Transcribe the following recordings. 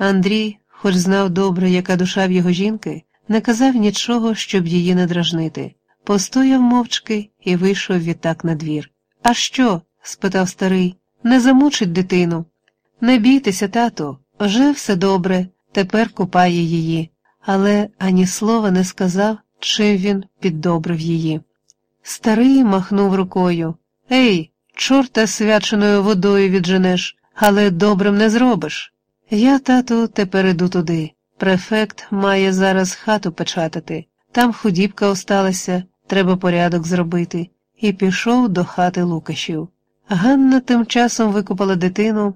Андрій, хоч знав добре, яка душа в його жінки, не казав нічого, щоб її не дражнити. Постояв мовчки і вийшов відтак на двір. А що? спитав старий, не замучить дитину. Не бійтеся, тату, вже все добре, тепер купає її, але ані слова не сказав, чим він піддобрив її. Старий махнув рукою Ей, чорта свяченою водою відженеш, але добрим не зробиш. Я, тату, тепер іду туди. Префект має зараз хату печатати, там худібка осталася, треба порядок зробити, і пішов до хати Лукашів. Ганна тим часом викупала дитину,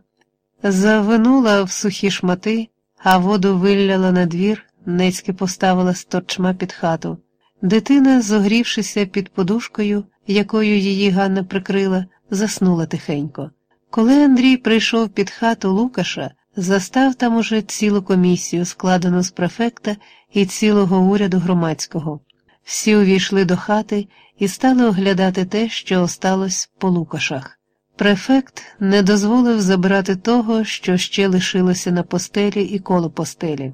завинула в сухі шмати, а воду вилляла на двір, нецьки поставила сторчма під хату. Дитина, зогрівшися під подушкою, якою її Ганна прикрила, заснула тихенько. Коли Андрій прийшов під хату Лукаша, застав там уже цілу комісію, складену з префекта і цілого уряду громадського. Всі увійшли до хати і стали оглядати те, що осталось по Лукашах. Префект не дозволив забрати того, що ще лишилося на постелі і коло постелі.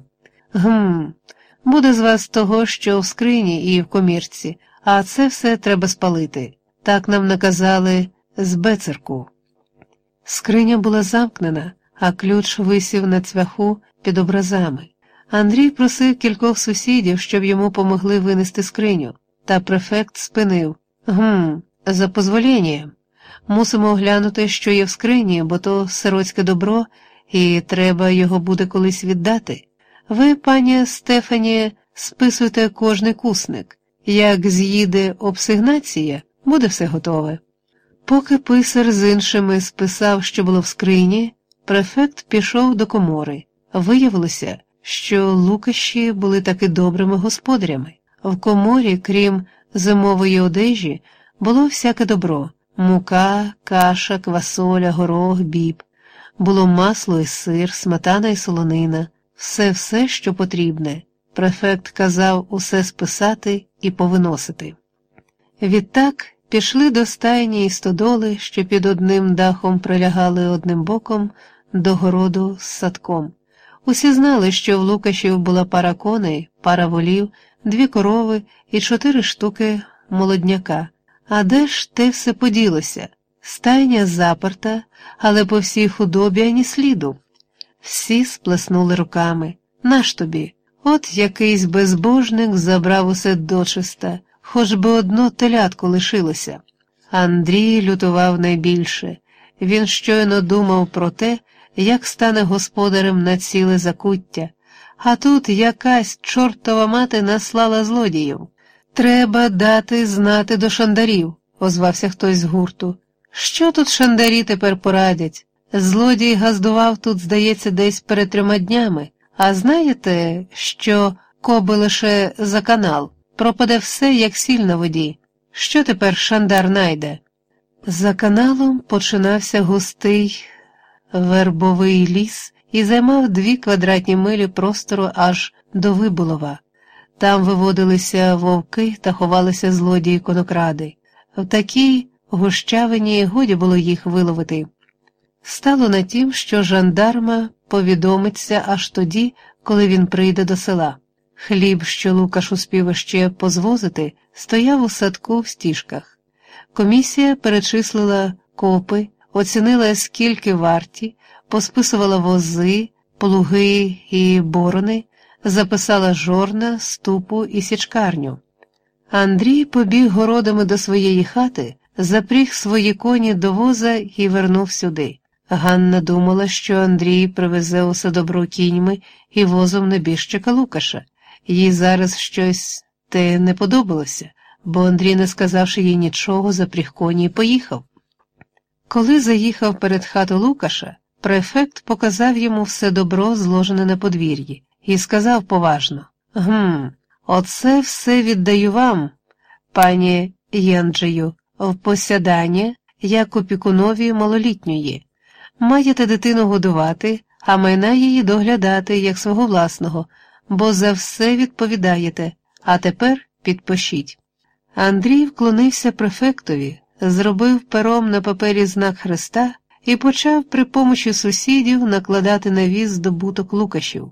Гм, буде з вас того, що в скрині і в комірці, а це все треба спалити. Так нам наказали з бецерку. Скриня була замкнена, а ключ висів на цвяху під образами. Андрій просив кількох сусідів, щоб йому помогли винести скриню, та префект спинив Гм, за позволінням. Мусимо оглянути, що є в скрині, бо то сиротське добро, і треба його буде колись віддати. Ви, пані Стефані, списуйте кожний кусник. Як з'їде обсигнація, буде все готове. Поки писар з іншими списав, що було в скрині, префект пішов до комори. Виявилося, що лукаші були таки добрими господарями. В коморі, крім зимової одежі, було всяке добро мука, каша, квасоля, горох, біб, було масло і сир, сметана і солонина, все все, що потрібне. Префект казав усе списати і повиносити. Відтак пішли до стайні і стодоли, що під одним дахом прилягали одним боком до городу з садком. Усі знали, що в Лукашів була пара коней, пара волів, дві корови і чотири штуки молодняка. А де ж те все поділося? Стайня заперта, але по всій худобі ані сліду. Всі сплеснули руками. Наш тобі. От якийсь безбожник забрав усе дочиста, хоч би одно телятко лишилося. Андрій лютував найбільше. Він щойно думав про те, як стане господарем на ціле закуття, а тут якась чортова мати наслала злодіїв. Треба дати знати до шандарів, озвався хтось з гурту. Що тут шандарі тепер порадять? Злодій газдував тут, здається, десь перед трьома днями, а знаєте, що коби лише за канал, пропаде все, як сіль на воді. Що тепер шандар найде? За каналом починався густий вербовий ліс і займав дві квадратні милі простору аж до Вибулова. Там виводилися вовки та ховалися злодії конокради. В такій гущавині годі було їх виловити. Стало на тім, що жандарма повідомиться аж тоді, коли він прийде до села. Хліб, що Лукаш успів ще позвозити, стояв у садку в стіжках. Комісія перечислила копи, оцінила, скільки варті, посписувала вози, плуги і борони, записала жорна, ступу і січкарню. Андрій побіг городами до своєї хати, запріг свої коні до воза і вернув сюди. Ганна думала, що Андрій привезе усе добро кіньми і возом небіжчика Лукаша. Їй зараз щось те не подобалося, бо Андрій, не сказавши їй нічого, запріг коні поїхав. Коли заїхав перед хату Лукаша, префект показав йому все добро, зложене на подвір'ї, і сказав поважно Гм, оце все віддаю вам, пані Янджею, в посядання, як опікунові малолітньої. Маєте дитину годувати, а майна її доглядати як свого власного, бо за все відповідаєте, а тепер підпишіть. Андрій вклонився префектові, зробив пером на папері знак Христа і почав при помочі сусідів накладати на віз здобуток лукашів.